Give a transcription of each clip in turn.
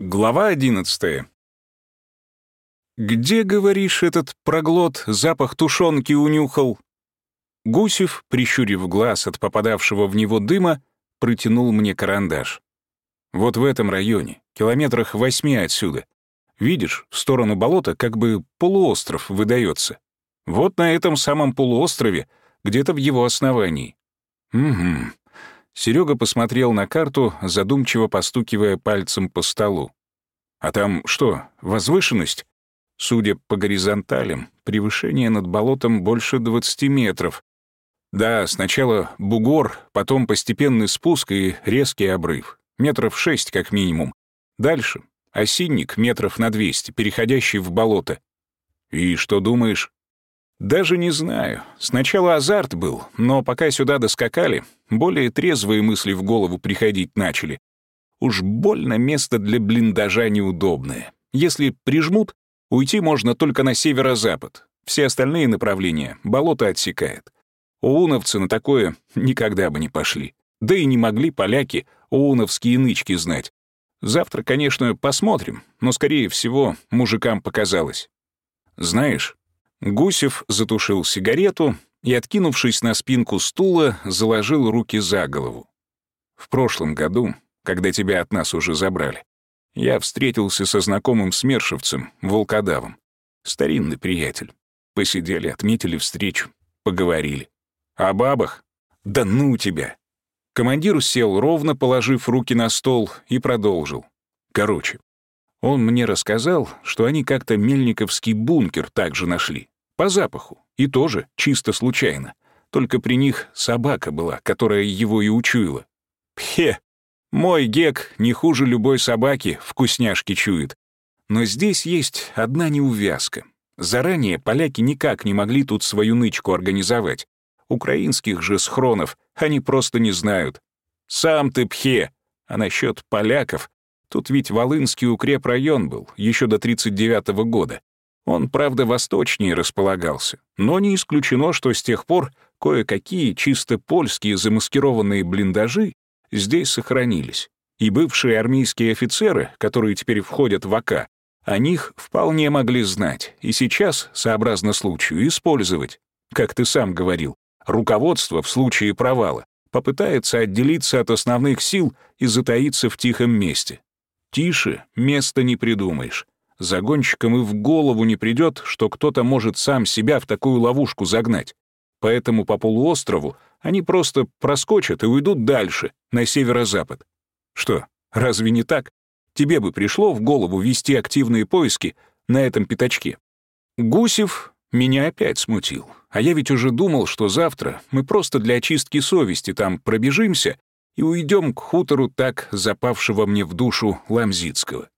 Глава одиннадцатая. «Где, говоришь, этот проглот запах тушенки унюхал?» Гусев, прищурив глаз от попадавшего в него дыма, протянул мне карандаш. «Вот в этом районе, километрах восьми отсюда. Видишь, в сторону болота как бы полуостров выдается. Вот на этом самом полуострове, где-то в его основании». «Угу. Серега посмотрел на карту, задумчиво постукивая пальцем по столу. «А там что, возвышенность?» Судя по горизонталям, превышение над болотом больше 20 метров. Да, сначала бугор, потом постепенный спуск и резкий обрыв. Метров шесть как минимум. Дальше — осинник метров на 200, переходящий в болото. И что думаешь? Даже не знаю. Сначала азарт был, но пока сюда доскакали, более трезвые мысли в голову приходить начали. Уж больно место для блиндажа неудобное. Если прижмут, уйти можно только на северо-запад. Все остальные направления болото отсекает. Оуновцы на такое никогда бы не пошли. Да и не могли поляки оуновские нычки знать. Завтра, конечно, посмотрим, но, скорее всего, мужикам показалось. Знаешь, Гусев затушил сигарету и, откинувшись на спинку стула, заложил руки за голову. В прошлом году, когда тебя от нас уже забрали, я встретился со знакомым смершевцем, волкодавом. Старинный приятель. Посидели, отметили встречу, поговорили. О бабах? Да ну тебя! Командир сел ровно, положив руки на стол, и продолжил. Короче, он мне рассказал, что они как-то мельниковский бункер также нашли. По запаху. И тоже чисто случайно. Только при них собака была, которая его и учуяла. Пхе! Мой гек не хуже любой собаки вкусняшки чует. Но здесь есть одна неувязка. Заранее поляки никак не могли тут свою нычку организовать. Украинских же схронов они просто не знают. Сам ты пхе! А насчет поляков, тут ведь Волынский укрепрайон был еще до 39 -го года. Он, правда, восточнее располагался, но не исключено, что с тех пор кое-какие чисто польские замаскированные блиндажи здесь сохранились. И бывшие армейские офицеры, которые теперь входят в АК, о них вполне могли знать и сейчас, сообразно случаю, использовать. Как ты сам говорил, руководство в случае провала попытается отделиться от основных сил и затаиться в тихом месте. Тише места не придумаешь. Загонщикам и в голову не придет, что кто-то может сам себя в такую ловушку загнать. Поэтому по полуострову они просто проскочат и уйдут дальше, на северо-запад. Что, разве не так? Тебе бы пришло в голову вести активные поиски на этом пятачке. Гусев меня опять смутил. А я ведь уже думал, что завтра мы просто для очистки совести там пробежимся и уйдем к хутору так запавшего мне в душу Ламзицкого.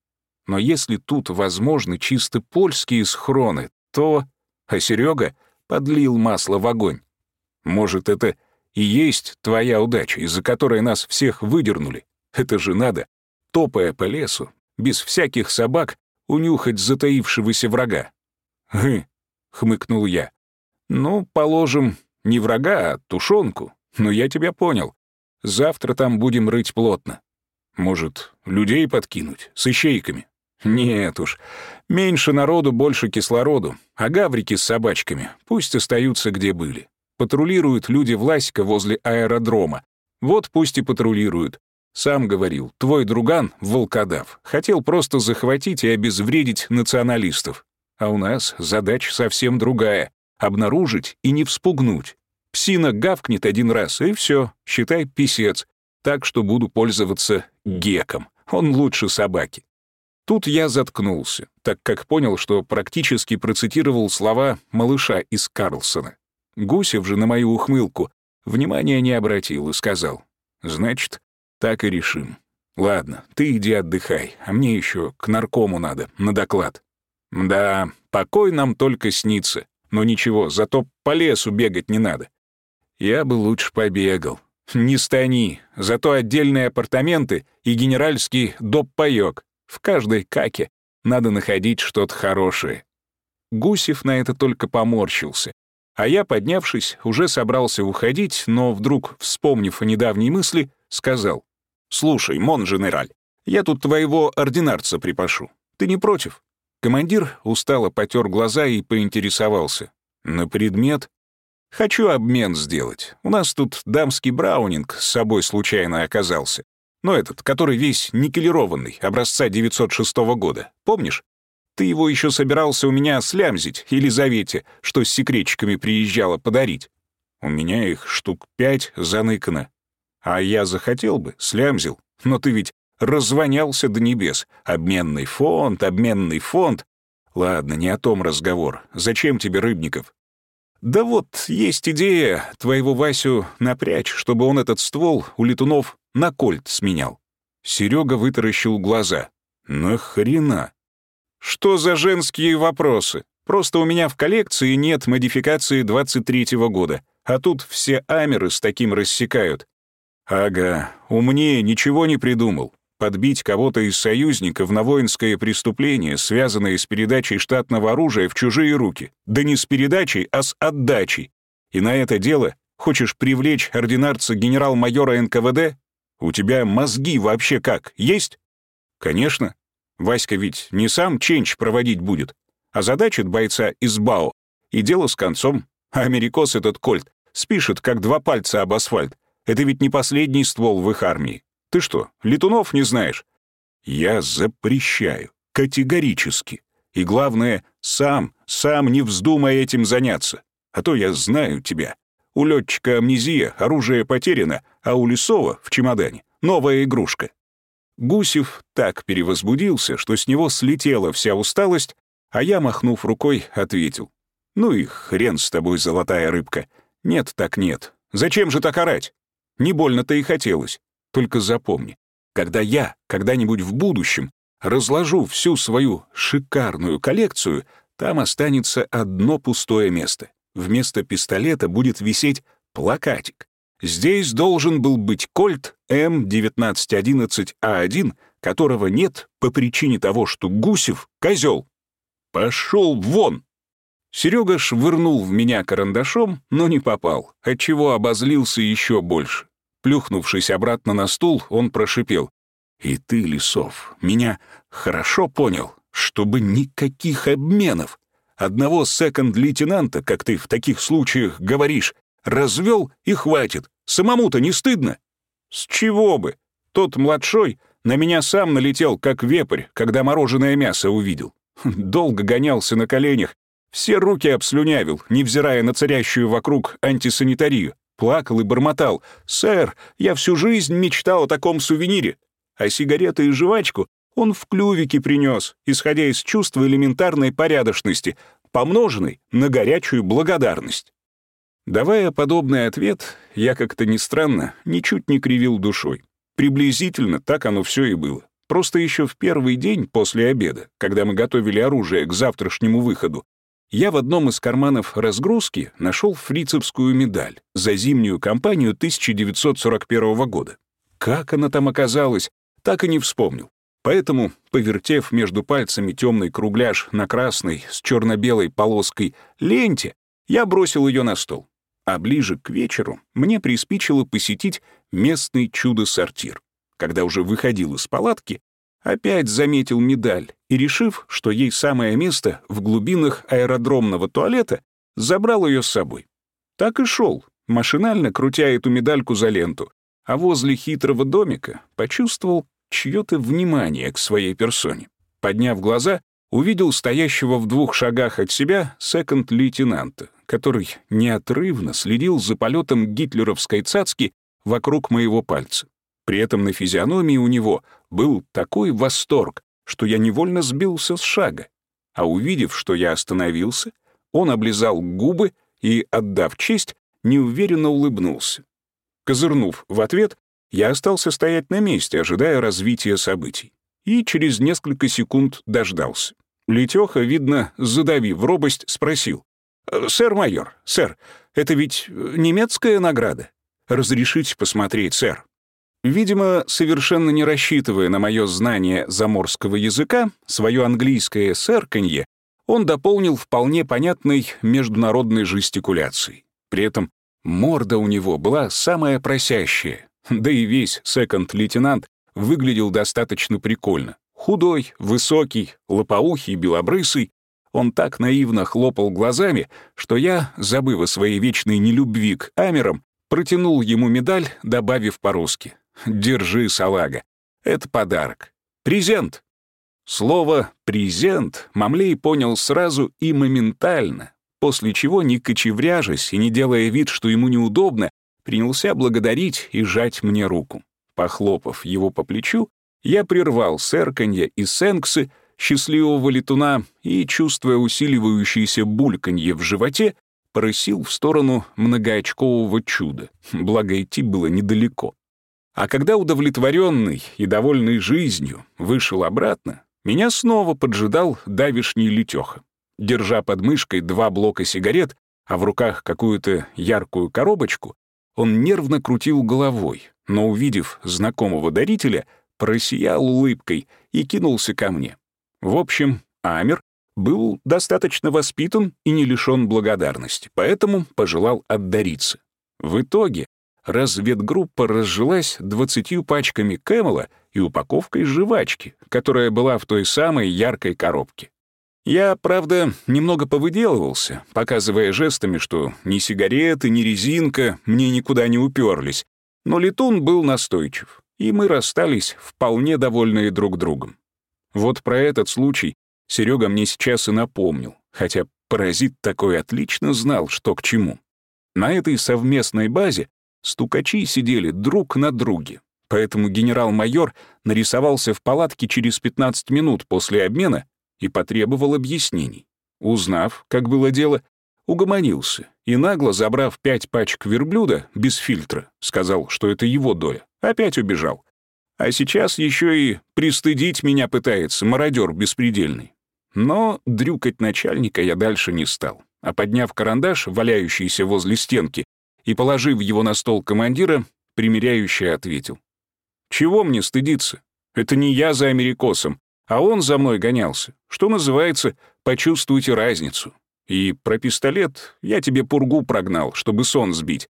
Но если тут возможны чисто польские схроны, то... А Серега подлил масло в огонь. Может, это и есть твоя удача, из-за которой нас всех выдернули. Это же надо, топая по лесу, без всяких собак, унюхать затаившегося врага. «Хы», — хмыкнул я. «Ну, положим, не врага, а тушенку. Но я тебя понял. Завтра там будем рыть плотно. Может, людей подкинуть с ищейками?» Нет уж, меньше народу, больше кислороду, а гаврики с собачками пусть остаются где были. Патрулируют люди Власика возле аэродрома. Вот пусть и патрулируют. Сам говорил, твой друган, волкодав, хотел просто захватить и обезвредить националистов. А у нас задача совсем другая — обнаружить и не вспугнуть. Псина гавкнет один раз, и все, считай писец. Так что буду пользоваться геком. Он лучше собаки. Тут я заткнулся, так как понял, что практически процитировал слова малыша из Карлсона. Гусев же на мою ухмылку внимания не обратил и сказал, «Значит, так и решим. Ладно, ты иди отдыхай, а мне еще к наркому надо, на доклад». «Да, покой нам только снится, но ничего, зато по лесу бегать не надо». Я бы лучше побегал. Не стани, зато отдельные апартаменты и генеральский доп-паёк. В каждой каке надо находить что-то хорошее. Гусев на это только поморщился. А я, поднявшись, уже собрался уходить, но вдруг, вспомнив о недавней мысли, сказал, «Слушай, мон-женераль, Я тут твоего ординарца припашу. Ты не против?» Командир устало потер глаза и поинтересовался. «На предмет?» «Хочу обмен сделать. У нас тут дамский браунинг с собой случайно оказался. Но этот, который весь никелированный, образца 906 года. Помнишь? Ты его еще собирался у меня слямзить Елизавете, что с секретчиками приезжала подарить. У меня их штук пять заныкано. А я захотел бы, слямзил. Но ты ведь развонялся до небес. Обменный фонд, обменный фонд. Ладно, не о том разговор. Зачем тебе Рыбников? Да вот, есть идея твоего Васю напрячь, чтобы он этот ствол у летунов на кольт сменял. Серега вытаращил глаза. Нахрена? Что за женские вопросы? Просто у меня в коллекции нет модификации 23-го года, а тут все амеры с таким рассекают. Ага, умнее ничего не придумал. Подбить кого-то из союзников на воинское преступление, связанное с передачей штатного оружия в чужие руки. Да не с передачей, а с отдачей. И на это дело хочешь привлечь ординарца генерал-майора НКВД? У тебя мозги вообще как, есть? Конечно. Васька ведь не сам ченч проводить будет, а задачит бойца из БАО. И дело с концом. А америкос этот кольт спишет, как два пальца об асфальт. Это ведь не последний ствол в их армии. Ты что, летунов не знаешь? Я запрещаю. Категорически. И главное, сам, сам не вздумай этим заняться. А то я знаю тебя. У летчика амнезия, оружие потеряно, а у Лесова в чемодане новая игрушка. Гусев так перевозбудился, что с него слетела вся усталость, а я, махнув рукой, ответил. «Ну и хрен с тобой, золотая рыбка. Нет так нет. Зачем же так орать? Не больно-то и хотелось. Только запомни, когда я когда-нибудь в будущем разложу всю свою шикарную коллекцию, там останется одно пустое место. Вместо пистолета будет висеть плакатик. Здесь должен был быть кольт М1911А1, которого нет по причине того, что Гусев — козел. Пошел вон! Серега швырнул в меня карандашом, но не попал, отчего обозлился еще больше. Плюхнувшись обратно на стул, он прошипел. «И ты, Лисов, меня хорошо понял, чтобы никаких обменов. Одного секонд-лейтенанта, как ты в таких случаях говоришь, развел и хватит. Самому-то не стыдно?» «С чего бы? Тот младшой на меня сам налетел, как вепрь, когда мороженое мясо увидел. Долго гонялся на коленях, все руки обслюнявил, невзирая на царящую вокруг антисанитарию плакал и бормотал. «Сэр, я всю жизнь мечтал о таком сувенире». А сигареты и жвачку он в клювике принес, исходя из чувства элементарной порядочности, помноженной на горячую благодарность. Давая подобный ответ, я как-то не странно, ничуть не кривил душой. Приблизительно так оно все и было. Просто еще в первый день после обеда, когда мы готовили оружие к завтрашнему выходу, я в одном из карманов разгрузки нашел фрицевскую медаль за зимнюю кампанию 1941 года. Как она там оказалась, так и не вспомнил. Поэтому, повертев между пальцами темный кругляш на красной с черно-белой полоской ленте, я бросил ее на стол. А ближе к вечеру мне приспичило посетить местный чудо-сортир. Когда уже выходил из палатки, опять заметил медаль и, решив, что ей самое место в глубинах аэродромного туалета, забрал ее с собой. Так и шел, машинально крутя эту медальку за ленту, а возле хитрого домика почувствовал чье-то внимание к своей персоне. Подняв глаза, увидел стоящего в двух шагах от себя секонд-лейтенанта, который неотрывно следил за полетом гитлеровской цацки вокруг моего пальца. При этом на физиономии у него был такой восторг, что я невольно сбился с шага. А увидев, что я остановился, он облизал губы и, отдав честь, неуверенно улыбнулся. Козырнув в ответ, я остался стоять на месте, ожидая развития событий. И через несколько секунд дождался. Летёха, видно, задавив робость, спросил. «Сэр майор, сэр, это ведь немецкая награда? Разрешите посмотреть, сэр?» Видимо, совершенно не рассчитывая на мое знание заморского языка, свое английское сэрканье, он дополнил вполне понятной международной жестикуляцией. При этом морда у него была самая просящая, да и весь секонд-лейтенант выглядел достаточно прикольно. Худой, высокий, лопоухий, белобрысый. Он так наивно хлопал глазами, что я, забыв о своей вечной нелюбви к амерам, протянул ему медаль, добавив по-русски. «Держи, салага. Это подарок. Презент». Слово «презент» Мамлей понял сразу и моментально, после чего, не кочевряжась и не делая вид, что ему неудобно, принялся благодарить и жать мне руку. Похлопав его по плечу, я прервал сэрканье и сэнксы счастливого летуна и, чувствуя усиливающееся бульканье в животе, порысил в сторону многоочкового чуда, благо идти было недалеко. А когда удовлетворенный и довольный жизнью вышел обратно, меня снова поджидал давишний летеха. Держа под мышкой два блока сигарет, а в руках какую-то яркую коробочку, он нервно крутил головой, но, увидев знакомого дарителя, просиял улыбкой и кинулся ко мне. В общем, Амер был достаточно воспитан и не лишён благодарности, поэтому пожелал отдариться. В итоге разведгруппа разжилась двадцатью пачками Кэмела и упаковкой жвачки, которая была в той самой яркой коробке. Я, правда, немного повыделывался, показывая жестами, что ни сигареты, ни резинка мне никуда не уперлись, но летун был настойчив, и мы расстались вполне довольные друг другом. Вот про этот случай Серега мне сейчас и напомнил, хотя паразит такой отлично знал, что к чему. На этой совместной базе стукачи сидели друг на друге, поэтому генерал-майор нарисовался в палатке через 15 минут после обмена и потребовал объяснений. Узнав, как было дело, угомонился и, нагло забрав пять пачек верблюда без фильтра, сказал, что это его доля, опять убежал. А сейчас еще и пристыдить меня пытается мародер беспредельный. Но дрюкать начальника я дальше не стал, а подняв карандаш, валяющийся возле стенки, и положив его на стол командира, примиряющий ответил. «Чего мне стыдиться? Это не я за америкосом, а он за мной гонялся. Что называется, почувствуйте разницу. И про пистолет я тебе пургу прогнал, чтобы сон сбить.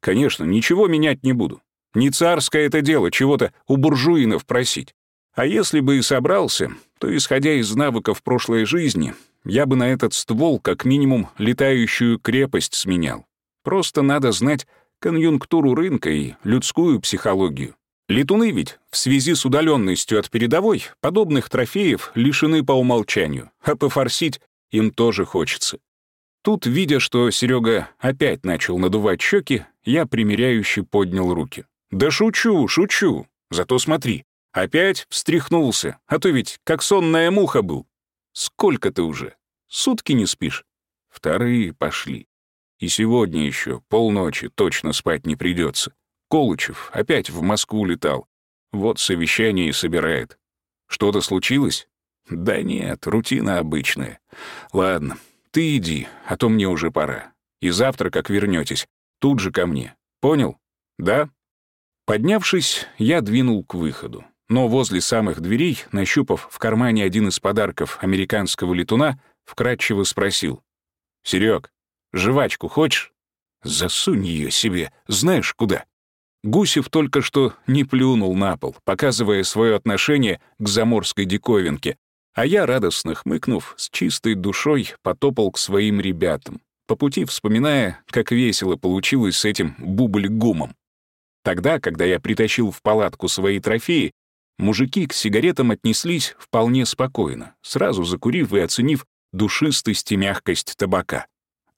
Конечно, ничего менять не буду. Не царское это дело чего-то у буржуинов просить. А если бы и собрался, то, исходя из навыков прошлой жизни, я бы на этот ствол как минимум летающую крепость сменял. Просто надо знать конъюнктуру рынка и людскую психологию. Летуны ведь, в связи с удаленностью от передовой, подобных трофеев лишены по умолчанию, а пофорсить им тоже хочется. Тут, видя, что Серега опять начал надувать щеки, я примиряюще поднял руки. «Да шучу, шучу. Зато смотри, опять встряхнулся, а то ведь как сонная муха был. Сколько ты уже? Сутки не спишь?» Вторые пошли. И сегодня еще полночи точно спать не придется. Колычев опять в Москву летал. Вот совещание и собирает. Что-то случилось? Да нет, рутина обычная. Ладно, ты иди, а то мне уже пора. И завтра, как вернетесь, тут же ко мне. Понял? Да? Поднявшись, я двинул к выходу. Но возле самых дверей, нащупав в кармане один из подарков американского летуна, вкратчиво спросил. «Серег, жвачку хочешь?» «Засунь ее себе, знаешь куда?» Гусев только что не плюнул на пол, показывая свое отношение к заморской диковинке, а я, радостно хмыкнув, с чистой душой потопал к своим ребятам, по пути вспоминая, как весело получилось с этим бубль-гумом. Тогда, когда я притащил в палатку свои трофеи, мужики к сигаретам отнеслись вполне спокойно, сразу закурив и оценив душистость и мягкость табака.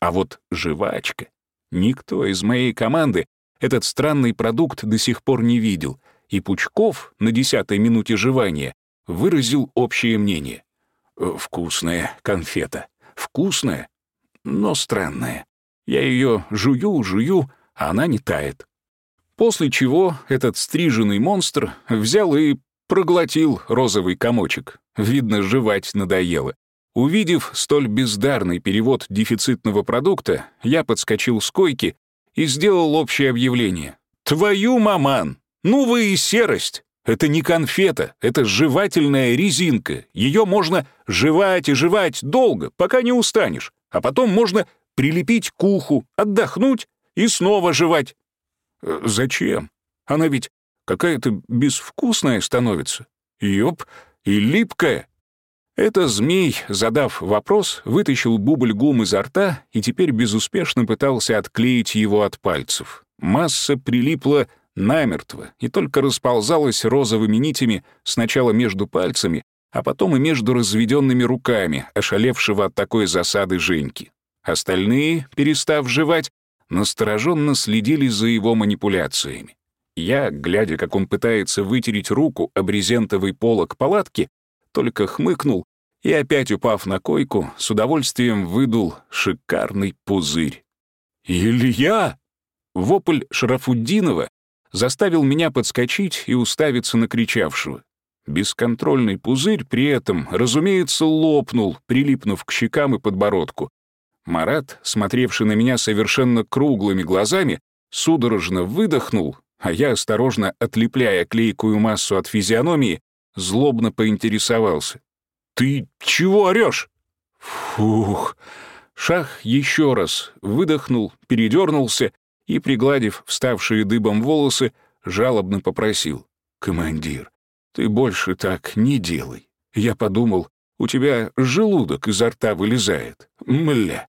А вот жвачка. Никто из моей команды этот странный продукт до сих пор не видел, и Пучков на десятой минуте жевания выразил общее мнение. «Э, «Вкусная конфета. Вкусная, но странная. Я ее жую, жую, а она не тает». После чего этот стриженный монстр взял и проглотил розовый комочек. Видно, жевать надоело. Увидев столь бездарный перевод дефицитного продукта, я подскочил с койки и сделал общее объявление. «Твою маман! Ну вы и серость! Это не конфета, это жевательная резинка. Ее можно жевать и жевать долго, пока не устанешь, а потом можно прилепить к уху, отдохнуть и снова жевать». Э, «Зачем? Она ведь какая-то безвкусная становится. Ёп, и липкая. Это змей, задав вопрос, вытащил бубль гум изо рта и теперь безуспешно пытался отклеить его от пальцев. Масса прилипла намертво и только расползалась розовыми нитями сначала между пальцами, а потом и между разведенными руками, ошалевшего от такой засады Женьки. Остальные, перестав жевать, настороженно следили за его манипуляциями. Я, глядя, как он пытается вытереть руку об брезентовый полок палатки, только хмыкнул и, опять упав на койку, с удовольствием выдул шикарный пузырь. «Илья!» Вопль Шарафуддинова заставил меня подскочить и уставиться на кричавшего. Бесконтрольный пузырь при этом, разумеется, лопнул, прилипнув к щекам и подбородку. Марат, смотревший на меня совершенно круглыми глазами, судорожно выдохнул, а я, осторожно отлепляя клейкую массу от физиономии, злобно поинтересовался. «Ты чего орёшь?» Фух. Шах еще раз выдохнул, передернулся и, пригладив вставшие дыбом волосы, жалобно попросил. «Командир, ты больше так не делай. Я подумал, у тебя желудок изо рта вылезает. Мля».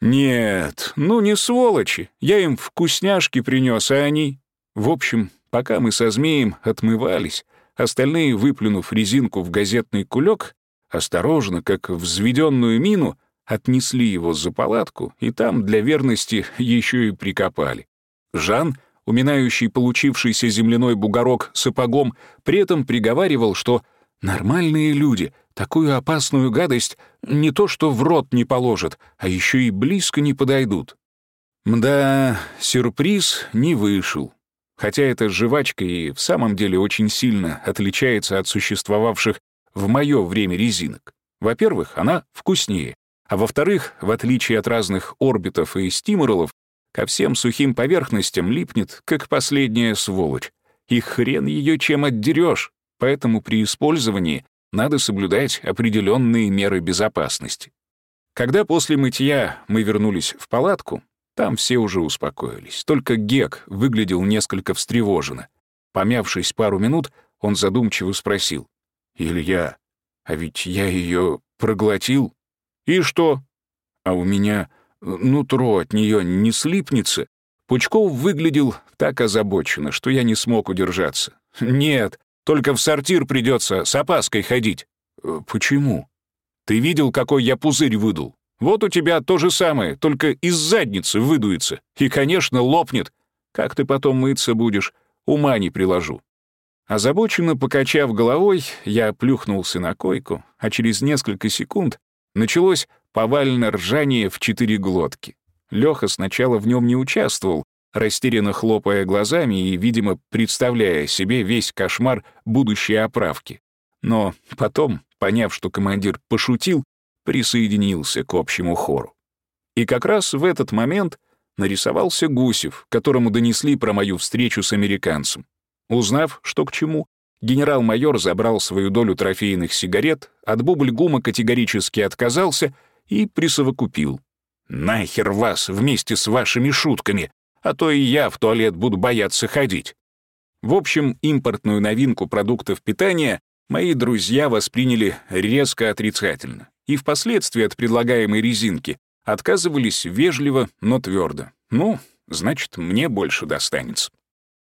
«Нет, ну не сволочи. Я им вкусняшки принес, а они...» В общем, пока мы со змеем отмывались, остальные, выплюнув резинку в газетный кулек, осторожно, как взведенную мину, отнесли его за палатку и там для верности еще и прикопали. Жан, уминающий получившийся земляной бугорок сапогом, при этом приговаривал, что нормальные люди такую опасную гадость не то что в рот не положат, а еще и близко не подойдут. Мда, сюрприз не вышел. Хотя эта жвачка и в самом деле очень сильно отличается от существовавших в мое время резинок. Во-первых, она вкуснее, а во-вторых, в отличие от разных орбитов и стиморолов, ко всем сухим поверхностям липнет, как последняя сволочь. И хрен ее чем отдерешь, поэтому при использовании надо соблюдать определенные меры безопасности. Когда после мытья мы вернулись в палатку, там все уже успокоились. Только Гек выглядел несколько встревоженно. Помявшись пару минут, он задумчиво спросил. «Илья, а ведь я ее проглотил?» «И что?» «А у меня нутро от нее не слипнется». Пучков выглядел так озабоченно, что я не смог удержаться. «Нет, только в сортир придется с опаской ходить». «Э, «Почему?» «Ты видел, какой я пузырь выдул? Вот у тебя то же самое, только из задницы выдуется. И, конечно, лопнет. Как ты потом мыться будешь? Ума не приложу». Озабоченно покачав головой, я плюхнулся на койку, а через несколько секунд Началось повальное ржание в четыре глотки. Лёха сначала в нем не участвовал, растерянно хлопая глазами и, видимо, представляя себе весь кошмар будущей оправки. Но потом, поняв, что командир пошутил, присоединился к общему хору. И как раз в этот момент нарисовался Гусев, которому донесли про мою встречу с американцем. Узнав, что к чему, Генерал-майор забрал свою долю трофейных сигарет, от бубль-гума категорически отказался и присовокупил. «Нахер вас вместе с вашими шутками, а то и я в туалет буду бояться ходить». В общем, импортную новинку продуктов питания мои друзья восприняли резко отрицательно и впоследствии от предлагаемой резинки отказывались вежливо, но твердо. Ну, значит, мне больше достанется.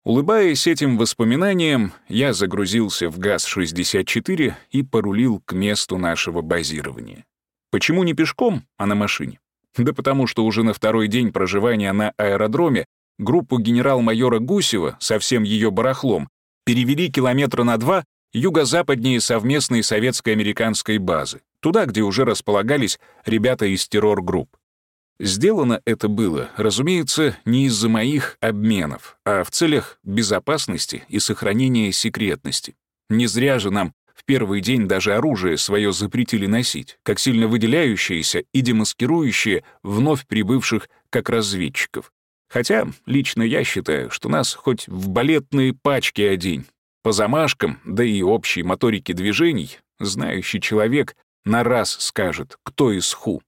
Улыбаясь этим воспоминаниям, я загрузился в ГАЗ-64 и порулил к месту нашего базирования. Почему не пешком, а на машине? Да потому что уже на второй день проживания на аэродроме группу генерал-майора Гусева со всем ее барахлом перевели километра на два юго-западнее совместной советско-американской базы, туда, где уже располагались ребята из террор-групп. Сделано это было, разумеется, не из-за моих обменов, а в целях безопасности и сохранения секретности. Не зря же нам в первый день даже оружие свое запретили носить, как сильно выделяющееся и демаскирующее вновь прибывших как разведчиков. Хотя лично я считаю, что нас хоть в балетные пачки одень. По замашкам, да и общей моторике движений, знающий человек на раз скажет, кто из ху.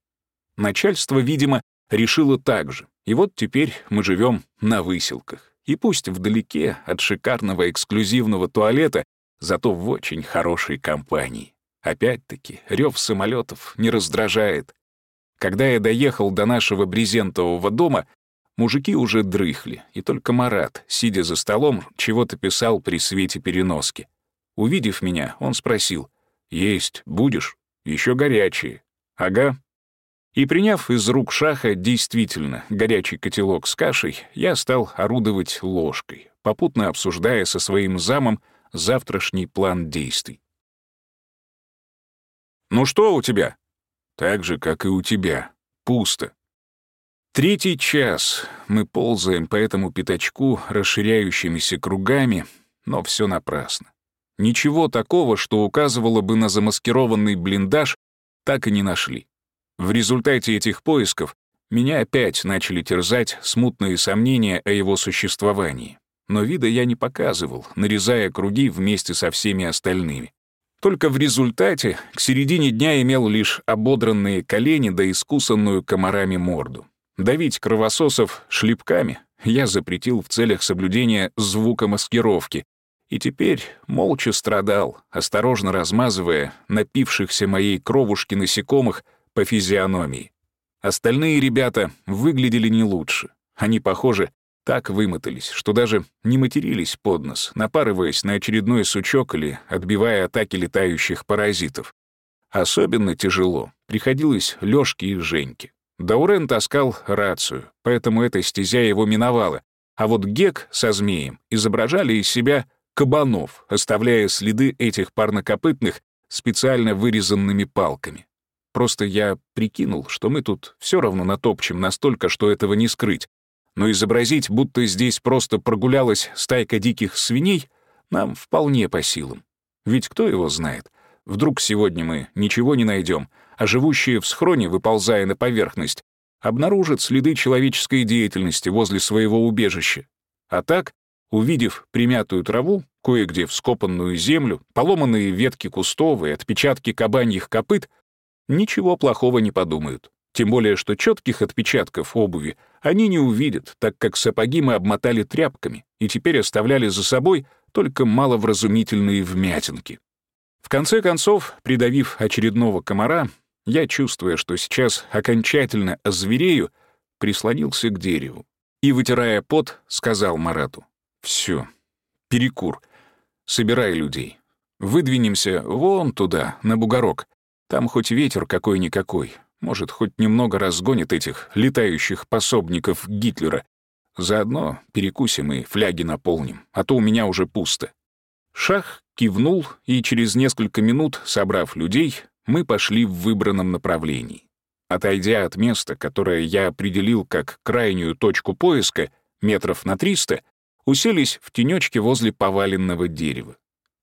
Начальство, видимо, решило так же. И вот теперь мы живем на выселках. И пусть вдалеке от шикарного эксклюзивного туалета, зато в очень хорошей компании. Опять-таки, рев самолетов не раздражает. Когда я доехал до нашего брезентового дома, мужики уже дрыхли, и только Марат, сидя за столом, чего-то писал при свете переноски. Увидев меня, он спросил, «Есть, будешь? Еще горячие». «Ага». И приняв из рук шаха действительно горячий котелок с кашей, я стал орудовать ложкой, попутно обсуждая со своим замом завтрашний план действий. «Ну что у тебя?» «Так же, как и у тебя. Пусто». Третий час мы ползаем по этому пятачку расширяющимися кругами, но все напрасно. Ничего такого, что указывало бы на замаскированный блиндаж, так и не нашли. В результате этих поисков меня опять начали терзать смутные сомнения о его существовании. Но вида я не показывал, нарезая круги вместе со всеми остальными. Только в результате к середине дня имел лишь ободранные колени да искусанную комарами морду. Давить кровососов шлепками я запретил в целях соблюдения звукомаскировки, и теперь молча страдал, осторожно размазывая напившихся моей кровушки насекомых по физиономии. Остальные ребята выглядели не лучше. Они, похоже, так вымотались, что даже не матерились под нос, напарываясь на очередной сучок или отбивая атаки летающих паразитов. Особенно тяжело приходилось Лёшке и Женьке. Даурен таскал рацию, поэтому эта стезя его миновала, а вот Гек со змеем изображали из себя кабанов, оставляя следы этих парнокопытных специально вырезанными палками. Просто я прикинул, что мы тут все равно натопчем настолько, что этого не скрыть, но изобразить, будто здесь просто прогулялась стайка диких свиней, нам вполне по силам. Ведь кто его знает? Вдруг сегодня мы ничего не найдем, а живущие в схроне, выползая на поверхность, обнаружат следы человеческой деятельности возле своего убежища. А так, увидев примятую траву, кое-где вскопанную землю, поломанные ветки кустов и отпечатки кабаньих копыт, ничего плохого не подумают. Тем более, что четких отпечатков обуви они не увидят, так как сапоги мы обмотали тряпками и теперь оставляли за собой только маловразумительные вмятинки. В конце концов, придавив очередного комара, я, чувствуя, что сейчас окончательно озверею, прислонился к дереву и, вытирая пот, сказал Марату, «Всё, перекур, собирай людей. Выдвинемся вон туда, на бугорок. Там хоть ветер какой-никакой, может, хоть немного разгонит этих летающих пособников Гитлера. Заодно перекусим и фляги наполним, а то у меня уже пусто. Шах кивнул, и через несколько минут, собрав людей, мы пошли в выбранном направлении. Отойдя от места, которое я определил как крайнюю точку поиска, метров на 300, уселись в тенечке возле поваленного дерева.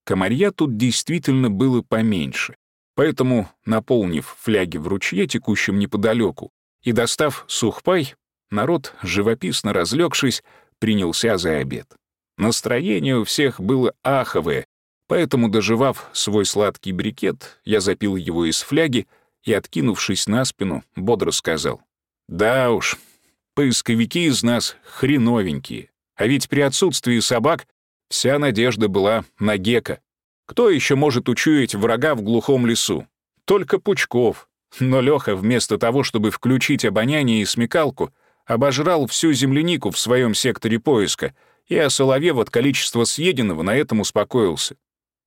Комарья тут действительно было поменьше, Поэтому, наполнив фляги в ручье, текущем неподалеку, и достав сухпай, народ, живописно разлегшись, принялся за обед. Настроение у всех было аховое, поэтому, доживав свой сладкий брикет, я запил его из фляги и, откинувшись на спину, бодро сказал. «Да уж, поисковики из нас хреновенькие, а ведь при отсутствии собак вся надежда была на Гека. Кто еще может учуять врага в глухом лесу? Только Пучков. Но Леха вместо того, чтобы включить обоняние и смекалку, обожрал всю землянику в своем секторе поиска и, осоловев от количества съеденного, на этом успокоился.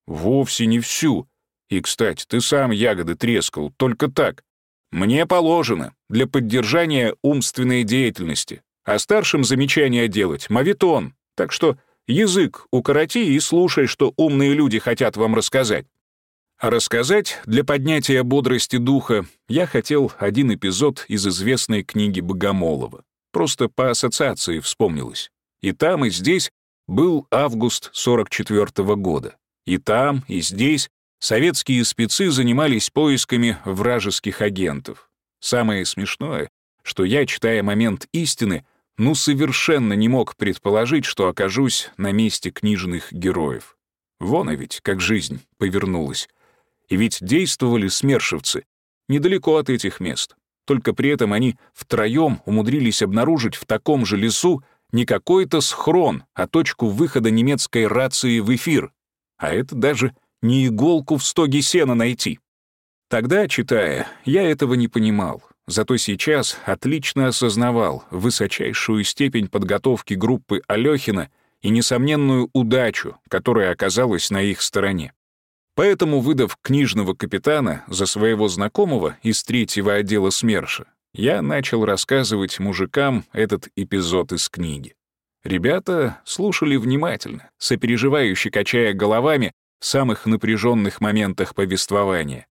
Вовсе не всю. И, кстати, ты сам ягоды трескал, только так. Мне положено, для поддержания умственной деятельности. А старшим замечания делать — мавитон. Так что Язык укороти и слушай, что умные люди хотят вам рассказать. А рассказать для поднятия бодрости духа я хотел один эпизод из известной книги Богомолова. Просто по ассоциации вспомнилось. И там, и здесь был август 44 -го года. И там, и здесь советские спецы занимались поисками вражеских агентов. Самое смешное, что я, читая «Момент истины», ну совершенно не мог предположить, что окажусь на месте книжных героев. Вон и ведь, как жизнь повернулась. И ведь действовали смершевцы недалеко от этих мест. Только при этом они втроем умудрились обнаружить в таком же лесу не какой-то схрон, а точку выхода немецкой рации в эфир. А это даже не иголку в стоге сена найти. Тогда, читая, я этого не понимал. Зато сейчас отлично осознавал высочайшую степень подготовки группы Алёхина и несомненную удачу, которая оказалась на их стороне. Поэтому, выдав книжного капитана за своего знакомого из третьего отдела СМЕРШа, я начал рассказывать мужикам этот эпизод из книги. Ребята слушали внимательно, сопереживающе качая головами в самых напряженных моментах повествования.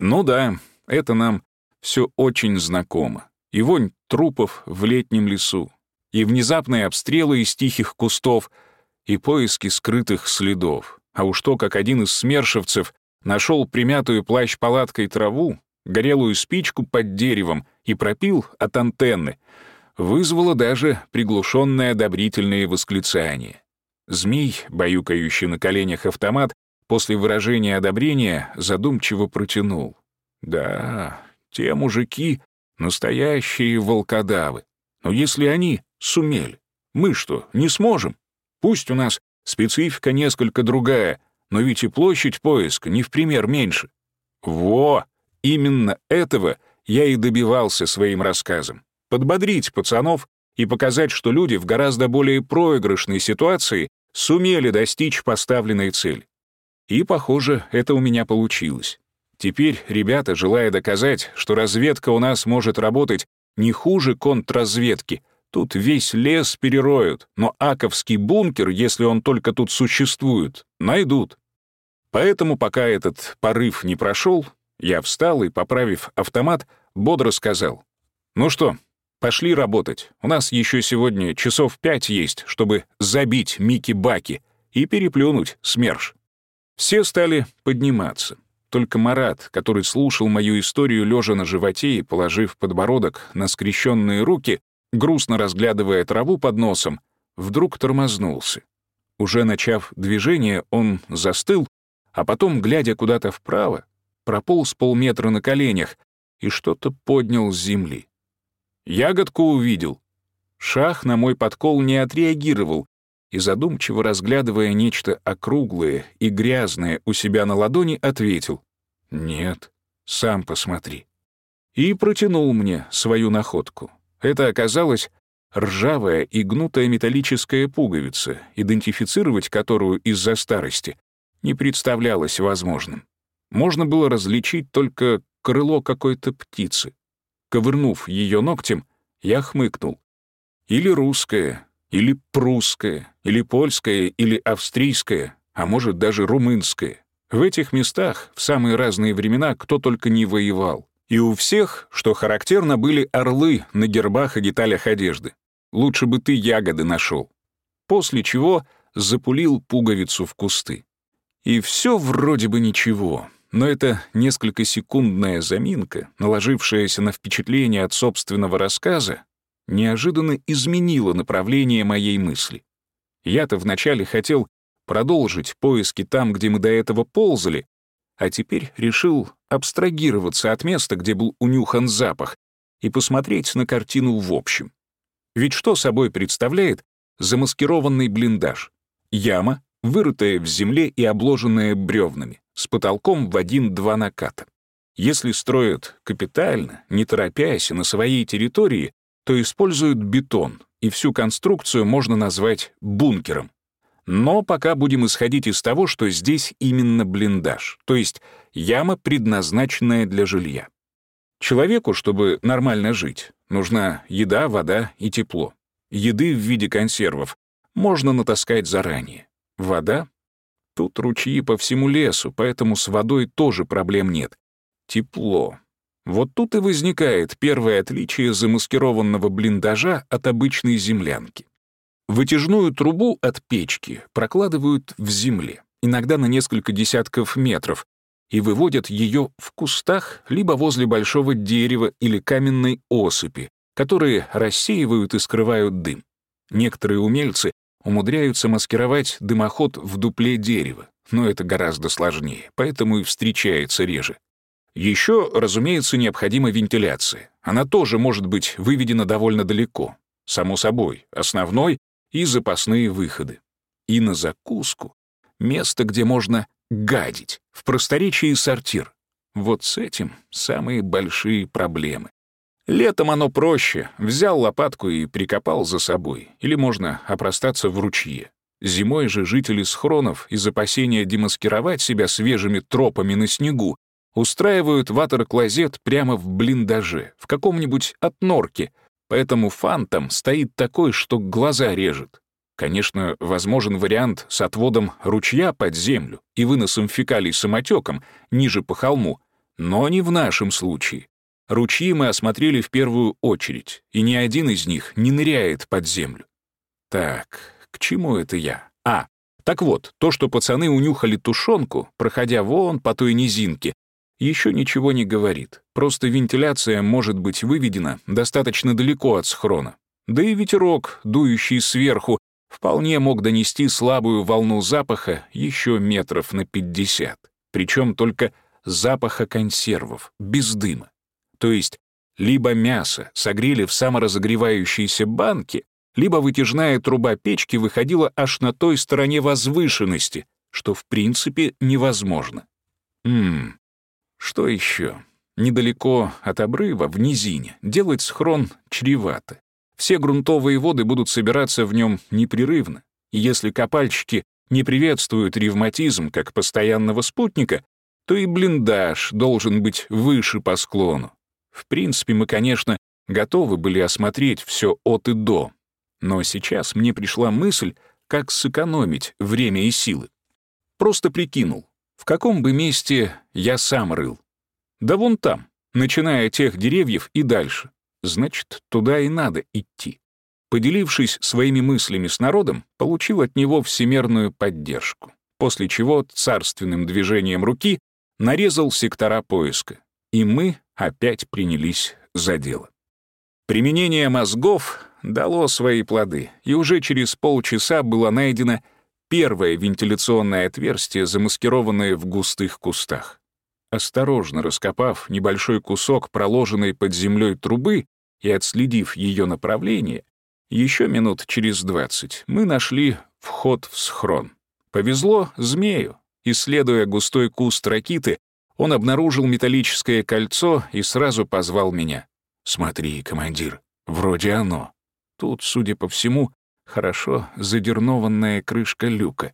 Ну да, это нам все очень знакомо. И вонь трупов в летнем лесу, и внезапные обстрелы из тихих кустов, и поиски скрытых следов. А уж то, как один из смершевцев нашел примятую плащ-палаткой траву, горелую спичку под деревом и пропил от антенны, вызвало даже приглушенное одобрительные восклицания. Змей, баюкающий на коленях автомат, после выражения одобрения задумчиво протянул. «Да, те мужики — настоящие волкодавы. Но если они сумели, мы что, не сможем? Пусть у нас специфика несколько другая, но ведь и площадь поиска не в пример меньше. Во! Именно этого я и добивался своим рассказом. Подбодрить пацанов и показать, что люди в гораздо более проигрышной ситуации сумели достичь поставленной цели. И, похоже, это у меня получилось. Теперь ребята, желая доказать, что разведка у нас может работать не хуже контрразведки, тут весь лес перероют, но Аковский бункер, если он только тут существует, найдут. Поэтому, пока этот порыв не прошел, я встал и, поправив автомат, бодро сказал. «Ну что, пошли работать. У нас еще сегодня часов пять есть, чтобы забить Мики-Баки и переплюнуть СМЕРШ». Все стали подниматься. Только Марат, который слушал мою историю лежа на животе и положив подбородок на скрещенные руки, грустно разглядывая траву под носом, вдруг тормознулся. Уже начав движение, он застыл, а потом, глядя куда-то вправо, прополз полметра на коленях и что-то поднял с земли. Ягодку увидел. Шах на мой подкол не отреагировал, и, задумчиво разглядывая нечто округлое и грязное у себя на ладони, ответил «Нет, сам посмотри». И протянул мне свою находку. Это оказалось ржавая и гнутая металлическая пуговица, идентифицировать которую из-за старости не представлялось возможным. Можно было различить только крыло какой-то птицы. Ковырнув ее ногтем, я хмыкнул. Или русская, или прусское, или польское, или австрийское, а может даже румынское. В этих местах в самые разные времена кто только не воевал. И у всех, что характерно, были орлы на гербах и деталях одежды. Лучше бы ты ягоды нашел. После чего запулил пуговицу в кусты. И все вроде бы ничего, но это несколько секундная заминка, наложившаяся на впечатление от собственного рассказа, неожиданно изменило направление моей мысли. Я-то вначале хотел продолжить поиски там, где мы до этого ползали, а теперь решил абстрагироваться от места, где был унюхан запах, и посмотреть на картину в общем. Ведь что собой представляет замаскированный блиндаж? Яма, вырытая в земле и обложенная бревнами, с потолком в один-два наката. Если строят капитально, не торопясь на своей территории, то используют бетон, и всю конструкцию можно назвать бункером. Но пока будем исходить из того, что здесь именно блиндаж, то есть яма, предназначенная для жилья. Человеку, чтобы нормально жить, нужна еда, вода и тепло. Еды в виде консервов можно натаскать заранее. Вода? Тут ручьи по всему лесу, поэтому с водой тоже проблем нет. Тепло. Вот тут и возникает первое отличие замаскированного блиндажа от обычной землянки. Вытяжную трубу от печки прокладывают в земле, иногда на несколько десятков метров, и выводят ее в кустах либо возле большого дерева или каменной осыпи, которые рассеивают и скрывают дым. Некоторые умельцы умудряются маскировать дымоход в дупле дерева, но это гораздо сложнее, поэтому и встречается реже. Еще, разумеется, необходима вентиляция. Она тоже может быть выведена довольно далеко. само собой, основной и запасные выходы. И на закуску — место, где можно гадить, в просторечии сортир. Вот с этим самые большие проблемы. Летом оно проще. Взял лопатку и прикопал за собой. Или можно опростаться в ручье. Зимой же жители схронов из опасения демаскировать себя свежими тропами на снегу устраивают ватер-клозет прямо в блиндаже, в каком-нибудь отнорке, поэтому фантом стоит такой, что глаза режет. Конечно, возможен вариант с отводом ручья под землю и выносом фекалий самотеком ниже по холму, но не в нашем случае. Ручьи мы осмотрели в первую очередь, и ни один из них не ныряет под землю. Так, к чему это я? А, так вот, то, что пацаны унюхали тушенку, проходя вон по той низинке, еще ничего не говорит. Просто вентиляция может быть выведена достаточно далеко от схрона. Да и ветерок, дующий сверху, вполне мог донести слабую волну запаха еще метров на 50. Причем только запаха консервов, без дыма. То есть либо мясо согрели в саморазогревающейся банке, либо вытяжная труба печки выходила аж на той стороне возвышенности, что в принципе невозможно. Ммм, что еще? Недалеко от обрыва, в низине, делать схрон чревато. Все грунтовые воды будут собираться в нем непрерывно. И если копальщики не приветствуют ревматизм как постоянного спутника, то и блиндаж должен быть выше по склону. В принципе, мы, конечно, готовы были осмотреть все от и до. Но сейчас мне пришла мысль, как сэкономить время и силы. Просто прикинул, в каком бы месте я сам рыл. Да вон там, начиная от тех деревьев и дальше. Значит, туда и надо идти. Поделившись своими мыслями с народом, получил от него всемерную поддержку, после чего царственным движением руки нарезал сектора поиска, и мы опять принялись за дело. Применение мозгов дало свои плоды, и уже через полчаса было найдено первое вентиляционное отверстие, замаскированное в густых кустах. Осторожно раскопав небольшой кусок проложенной под землей трубы и отследив ее направление, еще минут через двадцать мы нашли вход в схрон. Повезло змею. Исследуя густой куст ракиты, он обнаружил металлическое кольцо и сразу позвал меня. «Смотри, командир, вроде оно». Тут, судя по всему, хорошо задернованная крышка люка.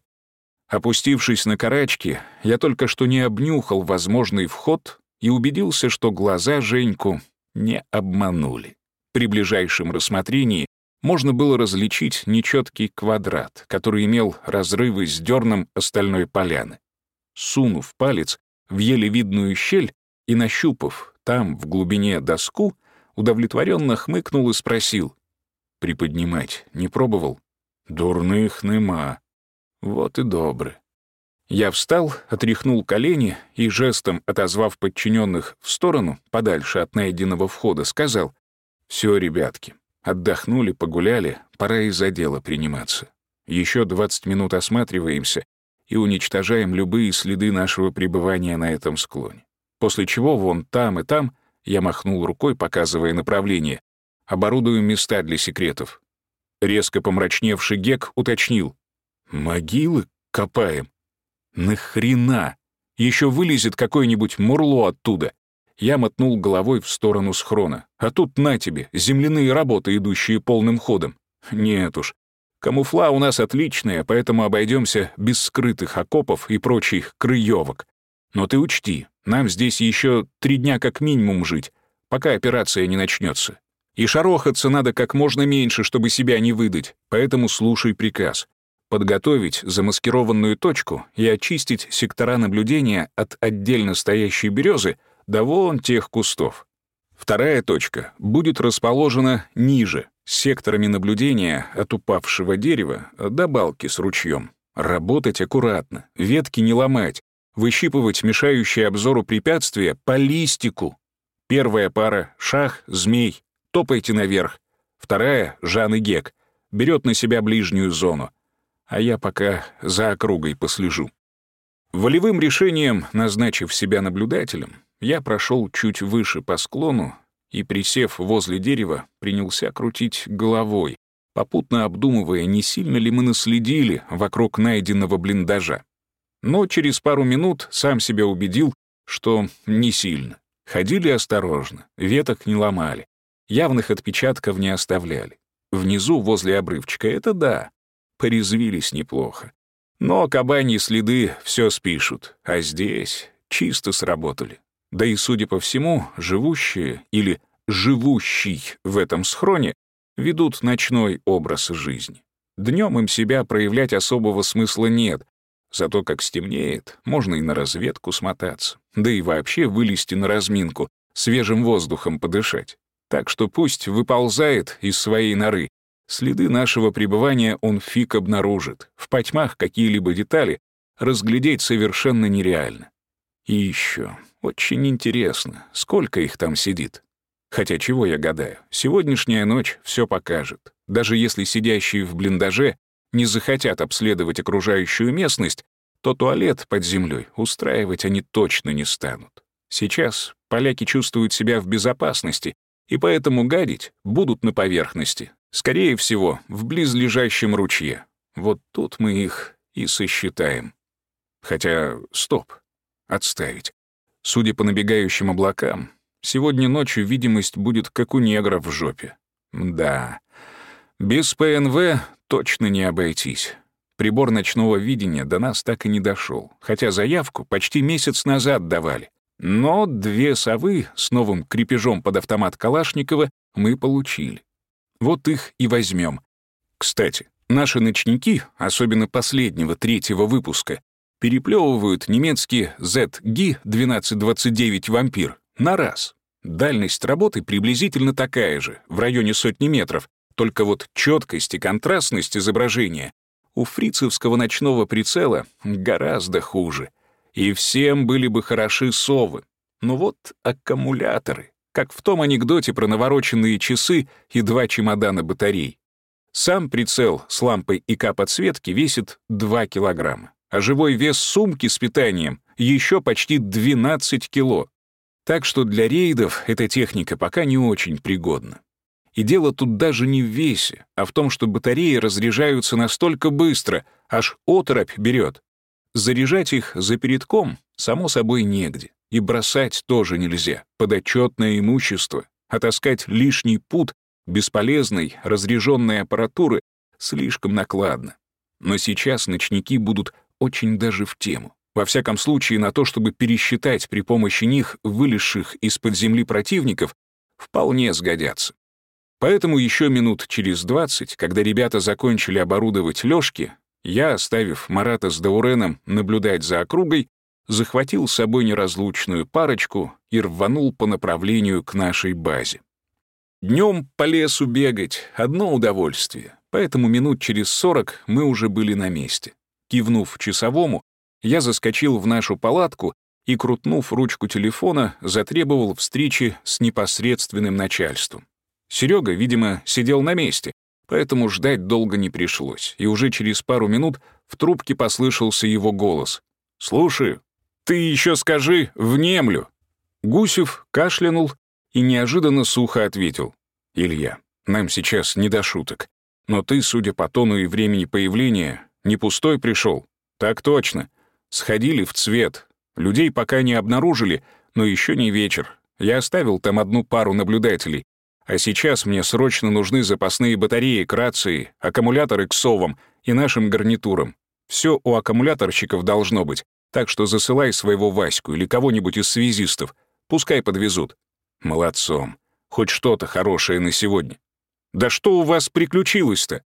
Опустившись на карачки, я только что не обнюхал возможный вход и убедился, что глаза Женьку не обманули. При ближайшем рассмотрении можно было различить нечеткий квадрат, который имел разрывы с дерном остальной поляны. Сунув палец в еле видную щель и, нащупав там, в глубине доску, удовлетворенно хмыкнул и спросил. «Приподнимать не пробовал?» «Дурных нема». «Вот и добры». Я встал, отряхнул колени и, жестом отозвав подчиненных в сторону, подальше от найденного входа, сказал, «Все, ребятки, отдохнули, погуляли, пора и за дело приниматься. Еще 20 минут осматриваемся и уничтожаем любые следы нашего пребывания на этом склоне. После чего вон там и там, я махнул рукой, показывая направление, оборудуем места для секретов». Резко помрачневший Гек уточнил, «Могилы копаем?» Нахрена? Еще вылезет какое-нибудь мурло оттуда. Я мотнул головой в сторону схрона. А тут на тебе, земляные работы, идущие полным ходом. Нет уж. Камуфла у нас отличная, поэтому обойдемся без скрытых окопов и прочих крыевок. Но ты учти, нам здесь еще три дня как минимум жить, пока операция не начнется. И шарохаться надо как можно меньше, чтобы себя не выдать, поэтому слушай приказ подготовить замаскированную точку и очистить сектора наблюдения от отдельно стоящей березы до вон тех кустов. Вторая точка будет расположена ниже, с секторами наблюдения от упавшего дерева до балки с ручьем. Работать аккуратно, ветки не ломать, выщипывать мешающие обзору препятствия по листику. Первая пара — шах, змей, топайте наверх. Вторая — Жан и Гек, берет на себя ближнюю зону а я пока за округой послежу. Волевым решением, назначив себя наблюдателем, я прошел чуть выше по склону и, присев возле дерева, принялся крутить головой, попутно обдумывая, не сильно ли мы наследили вокруг найденного блиндажа. Но через пару минут сам себя убедил, что не сильно. Ходили осторожно, веток не ломали, явных отпечатков не оставляли. Внизу, возле обрывчика, это да, порезвились неплохо. Но кабаньи следы все спишут, а здесь чисто сработали. Да и, судя по всему, живущие или живущий в этом схроне ведут ночной образ жизни. Днем им себя проявлять особого смысла нет, зато как стемнеет, можно и на разведку смотаться, да и вообще вылезти на разминку, свежим воздухом подышать. Так что пусть выползает из своей норы. Следы нашего пребывания он фиг обнаружит. В потьмах какие-либо детали разглядеть совершенно нереально. И еще, очень интересно, сколько их там сидит. Хотя чего я гадаю, сегодняшняя ночь все покажет. Даже если сидящие в блиндаже не захотят обследовать окружающую местность, то туалет под землей устраивать они точно не станут. Сейчас поляки чувствуют себя в безопасности, и поэтому гадить будут на поверхности. Скорее всего, в близлежащем ручье. Вот тут мы их и сосчитаем. Хотя, стоп, отставить. Судя по набегающим облакам, Сегодня ночью видимость будет как у негров в жопе. Да, без ПНВ точно не обойтись. Прибор ночного видения до нас так и не дошел, хотя заявку почти месяц назад давали. Но две совы с новым крепежом под автомат Калашникова мы получили. Вот их и возьмем. Кстати, наши ночники, особенно последнего третьего выпуска, переплевывают немецкий ZG-1229 «Вампир» на раз. Дальность работы приблизительно такая же, в районе сотни метров, только вот четкость и контрастность изображения у фрицевского ночного прицела гораздо хуже. И всем были бы хороши совы. Но вот аккумуляторы, как в том анекдоте про навороченные часы и два чемодана батарей. Сам прицел с лампой ИК-подсветки весит 2 килограмма, а живой вес сумки с питанием еще почти 12 кило. Так что для рейдов эта техника пока не очень пригодна. И дело тут даже не в весе, а в том, что батареи разряжаются настолько быстро, аж оторопь берет. Заряжать их за передком, само собой, негде. И бросать тоже нельзя, подотчетное имущество. А лишний пут бесполезной, разряженной аппаратуры слишком накладно. Но сейчас ночники будут очень даже в тему. Во всяком случае, на то, чтобы пересчитать при помощи них вылезших из-под земли противников, вполне сгодятся. Поэтому еще минут через двадцать, когда ребята закончили оборудовать лёжки, я, оставив Марата с Дауреном наблюдать за округой, захватил с собой неразлучную парочку и рванул по направлению к нашей базе. Днем по лесу бегать — одно удовольствие, поэтому минут через сорок мы уже были на месте. Кивнув часовому, я заскочил в нашу палатку и, крутнув ручку телефона, затребовал встречи с непосредственным начальством. Серега, видимо, сидел на месте, поэтому ждать долго не пришлось, и уже через пару минут в трубке послышался его голос. «Слушаю, ты еще скажи, внемлю». Гусев кашлянул и неожиданно сухо ответил. «Илья, нам сейчас не до шуток. Но ты, судя по тону и времени появления, не пустой пришел. Так точно. Сходили в цвет. Людей пока не обнаружили, но еще не вечер. Я оставил там одну пару наблюдателей. А сейчас мне срочно нужны запасные батареи к рации, аккумуляторы к совам и нашим гарнитурам. Все у аккумуляторщиков должно быть, так что засылай своего Ваську или кого-нибудь из связистов. Пускай подвезут. Молодцом. Хоть что-то хорошее на сегодня. Да что у вас приключилось-то?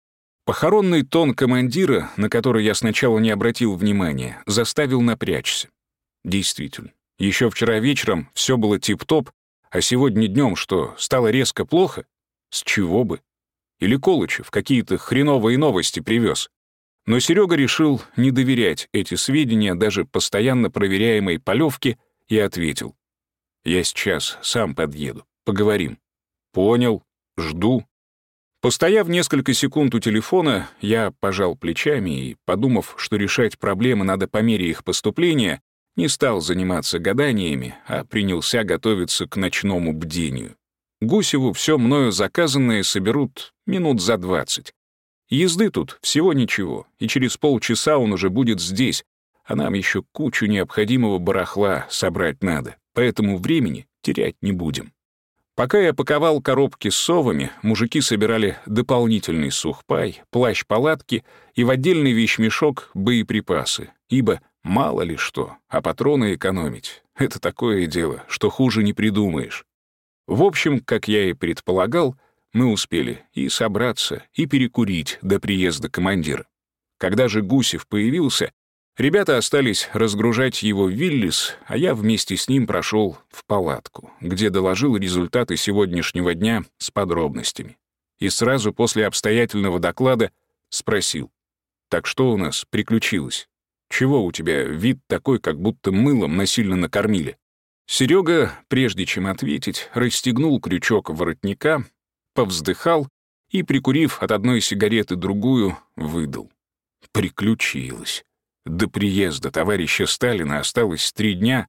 Похоронный тон командира, на который я сначала не обратил внимания, заставил напрячься. Действительно, еще вчера вечером все было тип-топ, а сегодня днем что, стало резко плохо? С чего бы? Или Колычев какие-то хреновые новости привез. Но Серега решил не доверять эти сведения даже постоянно проверяемой полевке и ответил. «Я сейчас сам подъеду. Поговорим». «Понял. Жду». Постояв несколько секунд у телефона, я пожал плечами и, подумав, что решать проблемы надо по мере их поступления, не стал заниматься гаданиями, а принялся готовиться к ночному бдению. Гусеву все мною заказанное соберут минут за двадцать. Езды тут всего ничего, и через полчаса он уже будет здесь, а нам еще кучу необходимого барахла собрать надо, поэтому времени терять не будем. Пока я паковал коробки с совами, мужики собирали дополнительный сухпай, плащ-палатки и в отдельный вещмешок боеприпасы, ибо мало ли что, а патроны экономить — это такое дело, что хуже не придумаешь. В общем, как я и предполагал, мы успели и собраться, и перекурить до приезда командира. Когда же Гусев появился, Ребята остались разгружать его в Виллис, а я вместе с ним прошел в палатку, где доложил результаты сегодняшнего дня с подробностями. И сразу после обстоятельного доклада спросил, «Так что у нас приключилось? Чего у тебя вид такой, как будто мылом насильно накормили?» Серега, прежде чем ответить, расстегнул крючок воротника, повздыхал и, прикурив от одной сигареты другую, выдал. «Приключилось». До приезда товарища Сталина осталось три дня,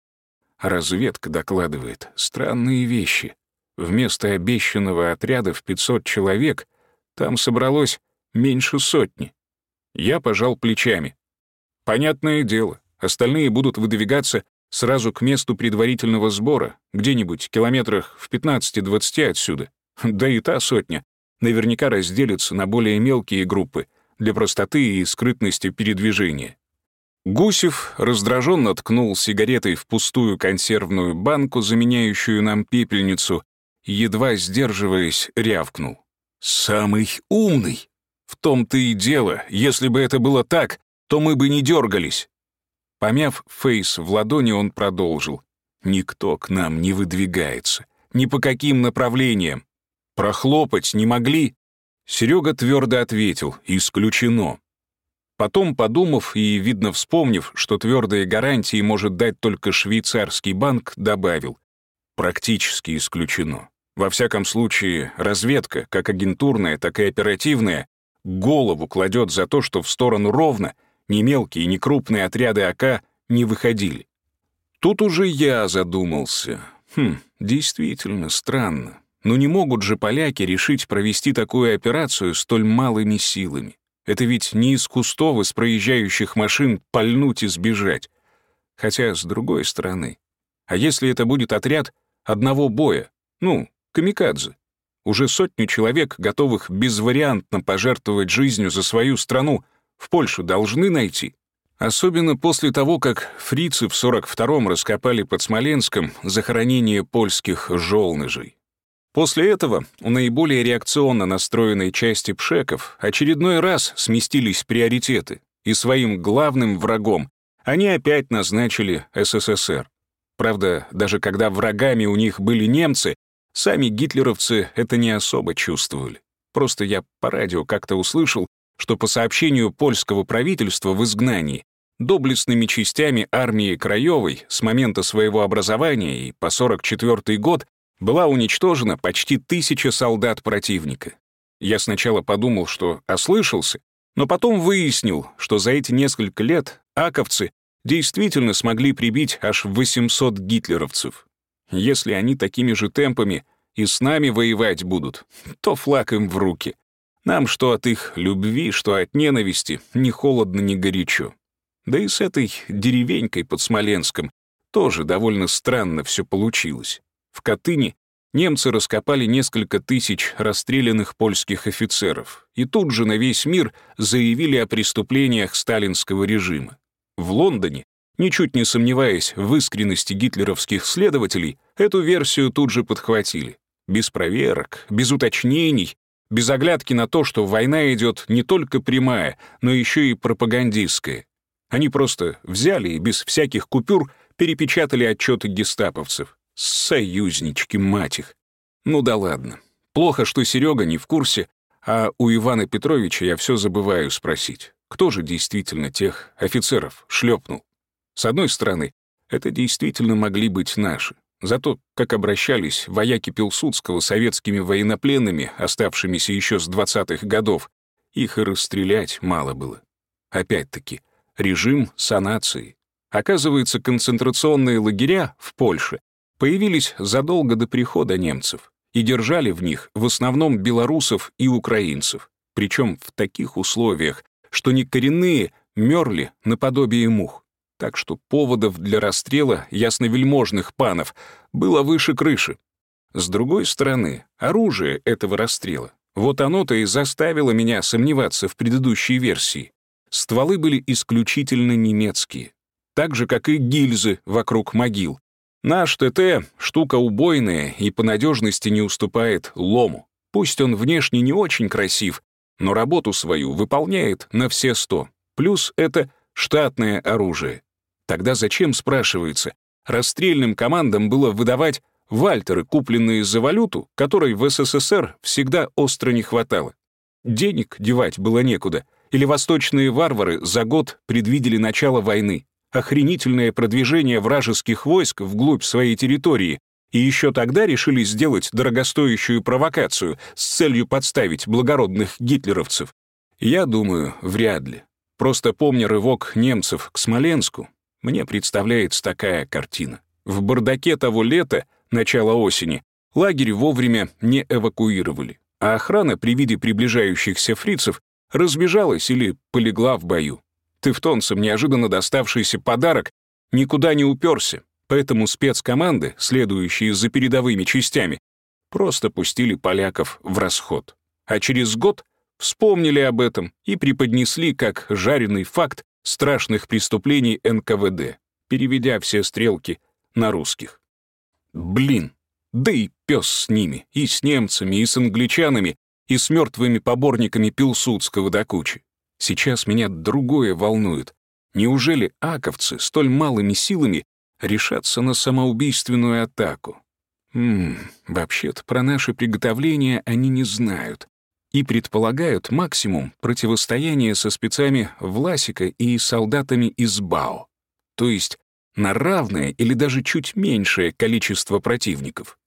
разведка докладывает странные вещи. Вместо обещанного отряда в 500 человек там собралось меньше сотни. Я пожал плечами. Понятное дело, остальные будут выдвигаться сразу к месту предварительного сбора, где-нибудь километрах в 15-20 отсюда. Да и та сотня наверняка разделится на более мелкие группы для простоты и скрытности передвижения. Гусев раздраженно ткнул сигаретой в пустую консервную банку, заменяющую нам пепельницу, едва сдерживаясь, рявкнул. «Самый умный! В том-то и дело, если бы это было так, то мы бы не дергались!» Помяв фейс в ладони, он продолжил. «Никто к нам не выдвигается. Ни по каким направлениям. Прохлопать не могли?» Серега твердо ответил. «Исключено. Потом, подумав и, видно, вспомнив, что твердые гарантии может дать только швейцарский банк, добавил «практически исключено». Во всяком случае, разведка, как агентурная, так и оперативная, голову кладет за то, что в сторону ровно ни мелкие, ни крупные отряды АК не выходили. Тут уже я задумался. Хм, действительно странно. Но не могут же поляки решить провести такую операцию столь малыми силами. Это ведь не из кустов из проезжающих машин пальнуть и сбежать. Хотя, с другой стороны, а если это будет отряд одного боя, ну, камикадзе, уже сотню человек, готовых безвариантно пожертвовать жизнью за свою страну, в Польшу должны найти. Особенно после того, как фрицы в 42-м раскопали под Смоленском захоронение польских жолныжей. После этого у наиболее реакционно настроенной части пшеков очередной раз сместились приоритеты, и своим главным врагом они опять назначили СССР. Правда, даже когда врагами у них были немцы, сами гитлеровцы это не особо чувствовали. Просто я по радио как-то услышал, что по сообщению польского правительства в изгнании доблестными частями армии Краевой с момента своего образования и по 44 год была уничтожена почти тысяча солдат противника. Я сначала подумал, что ослышался, но потом выяснил, что за эти несколько лет аковцы действительно смогли прибить аж 800 гитлеровцев. Если они такими же темпами и с нами воевать будут, то флаг им в руки. Нам что от их любви, что от ненависти, ни холодно, ни горячо. Да и с этой деревенькой под Смоленском тоже довольно странно все получилось. В Катыни немцы раскопали несколько тысяч расстрелянных польских офицеров и тут же на весь мир заявили о преступлениях сталинского режима. В Лондоне, ничуть не сомневаясь в искренности гитлеровских следователей, эту версию тут же подхватили. Без проверок, без уточнений, без оглядки на то, что война идет не только прямая, но еще и пропагандистская. Они просто взяли и без всяких купюр перепечатали отчеты гестаповцев. Союзнички, мать их. Ну да ладно. Плохо, что Серега не в курсе, а у Ивана Петровича я все забываю спросить, кто же действительно тех офицеров шлепнул. С одной стороны, это действительно могли быть наши. Зато, как обращались вояки Пилсудского советскими военнопленными, оставшимися еще с 20-х годов, их и расстрелять мало было. Опять-таки, режим санации. Оказывается, концентрационные лагеря в Польше появились задолго до прихода немцев, и держали в них в основном белорусов и украинцев, причем в таких условиях, что не коренные мерли наподобие мух. Так что поводов для расстрела ясновельможных панов было выше крыши. С другой стороны, оружие этого расстрела, вот оно-то и заставило меня сомневаться в предыдущей версии. Стволы были исключительно немецкие, так же, как и гильзы вокруг могил. Наш ТТ — штука убойная и по надежности не уступает лому. Пусть он внешне не очень красив, но работу свою выполняет на все сто. Плюс это штатное оружие. Тогда зачем, спрашивается, расстрельным командам было выдавать вальтеры, купленные за валюту, которой в СССР всегда остро не хватало? Денег девать было некуда, или восточные варвары за год предвидели начало войны, охренительное продвижение вражеских войск вглубь своей территории, и еще тогда решили сделать дорогостоящую провокацию с целью подставить благородных гитлеровцев? Я думаю, вряд ли. Просто помня рывок немцев к Смоленску, мне представляется такая картина. В бардаке того лета, начала осени, лагерь вовремя не эвакуировали, а охрана при виде приближающихся фрицев разбежалась или полегла в бою. Тевтонцам неожиданно доставшийся подарок никуда не уперся, поэтому спецкоманды, следующие за передовыми частями, просто пустили поляков в расход. А через год вспомнили об этом и преподнесли как жареный факт страшных преступлений НКВД, переведя все стрелки на русских. Блин, да и пес с ними, и с немцами, и с англичанами, и с мертвыми поборниками Пилсудского до кучи. Сейчас меня другое волнует. Неужели аковцы столь малыми силами решатся на самоубийственную атаку? Ммм, вообще-то про наши приготовления они не знают и предполагают максимум противостояния со спецами Власика и солдатами из БАО, то есть на равное или даже чуть меньшее количество противников.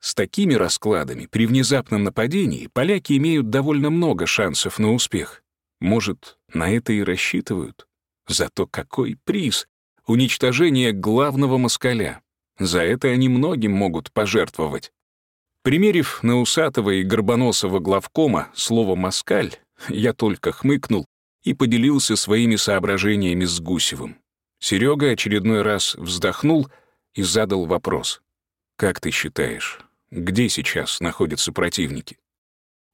С такими раскладами при внезапном нападении поляки имеют довольно много шансов на успех. Может, на это и рассчитывают? Зато какой приз? Уничтожение главного москаля. За это они многим могут пожертвовать. Примерив на усатого и горбоносого главкома слово «москаль», я только хмыкнул и поделился своими соображениями с Гусевым. Серега очередной раз вздохнул и задал вопрос. «Как ты считаешь, где сейчас находятся противники?»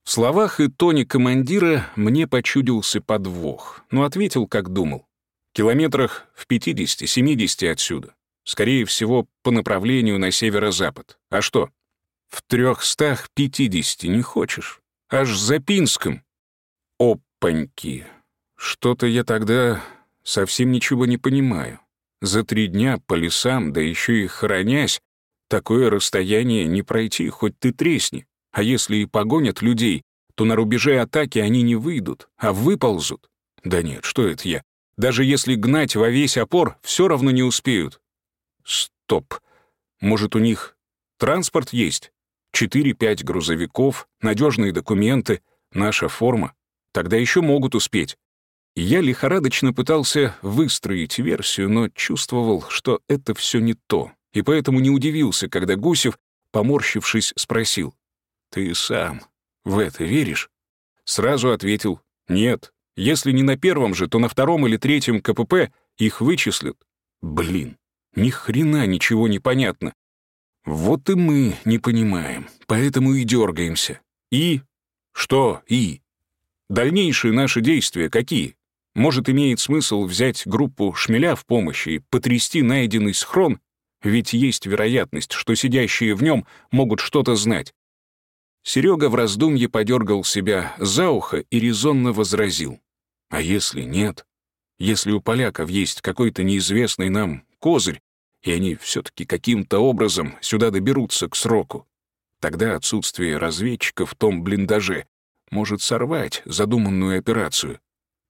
В словах и тоне командира мне почудился подвох, но ответил, как думал. Километрах в 50-70 отсюда. Скорее всего, по направлению на северо-запад. А что? В трехстах пятидесяти не хочешь? Аж за Пинском. Опаньки. Что-то я тогда совсем ничего не понимаю. За три дня по лесам, да еще и хоронясь, такое расстояние не пройти, хоть ты тресни. А если и погонят людей, то на рубеже атаки они не выйдут, а выползут. Да нет, что это я? Даже если гнать во весь опор, все равно не успеют. Стоп. Может, у них транспорт есть? Четыре-пять грузовиков, надежные документы, наша форма. Тогда еще могут успеть. Я лихорадочно пытался выстроить версию, но чувствовал, что это все не то, и поэтому не удивился, когда Гусев, поморщившись, спросил. «Ты сам в это веришь?» Сразу ответил «Нет. Если не на первом же, то на втором или третьем КПП их вычислят». Блин, ни хрена ничего не понятно. Вот и мы не понимаем, поэтому и дергаемся. И? Что и? Дальнейшие наши действия какие? Может, имеет смысл взять группу шмеля в помощь и потрясти найденный схрон? Ведь есть вероятность, что сидящие в нем могут что-то знать. Серега в раздумье подергал себя за ухо и резонно возразил. А если нет? Если у поляков есть какой-то неизвестный нам козырь, и они все-таки каким-то образом сюда доберутся к сроку. Тогда отсутствие разведчика в том блиндаже может сорвать задуманную операцию.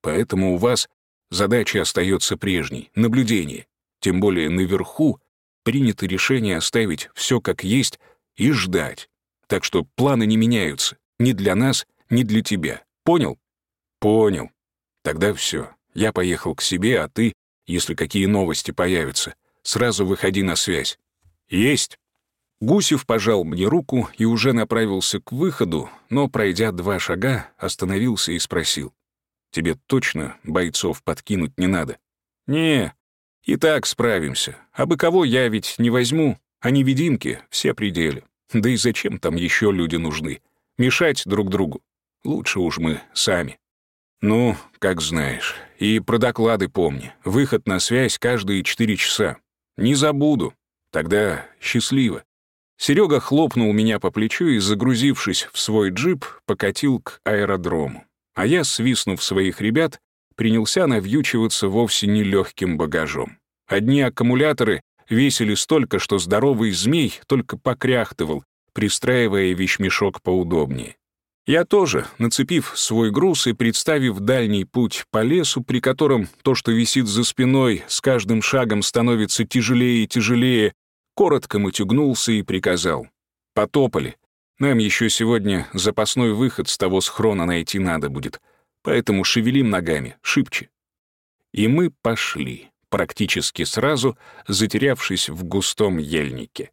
Поэтому у вас задача остается прежней — наблюдение. Тем более наверху принято решение оставить все как есть и ждать. Так что планы не меняются. Ни для нас, ни для тебя. Понял? Понял. Тогда все. Я поехал к себе, а ты, если какие новости появятся, Сразу выходи на связь. Есть. Гусев пожал мне руку и уже направился к выходу, но, пройдя два шага, остановился и спросил. «Тебе точно бойцов подкинуть не надо?» «Не, и так справимся. А бы кого я ведь не возьму, а невидимки все пределы. Да и зачем там еще люди нужны? Мешать друг другу. Лучше уж мы сами». «Ну, как знаешь. И про доклады помни. Выход на связь каждые четыре часа. Не забуду. Тогда счастливо». Серега хлопнул меня по плечу и, загрузившись в свой джип, покатил к аэродрому. А я, свистнув своих ребят, принялся навьючиваться вовсе нелегким багажом. Одни аккумуляторы весили столько, что здоровый змей только покряхтывал, пристраивая вещмешок поудобнее. Я тоже, нацепив свой груз и представив дальний путь по лесу, при котором то, что висит за спиной, с каждым шагом становится тяжелее и тяжелее, коротко матюгнулся и приказал. «Потопали. Нам еще сегодня запасной выход с того схрона найти надо будет, поэтому шевелим ногами, шибче». И мы пошли, практически сразу, затерявшись в густом ельнике.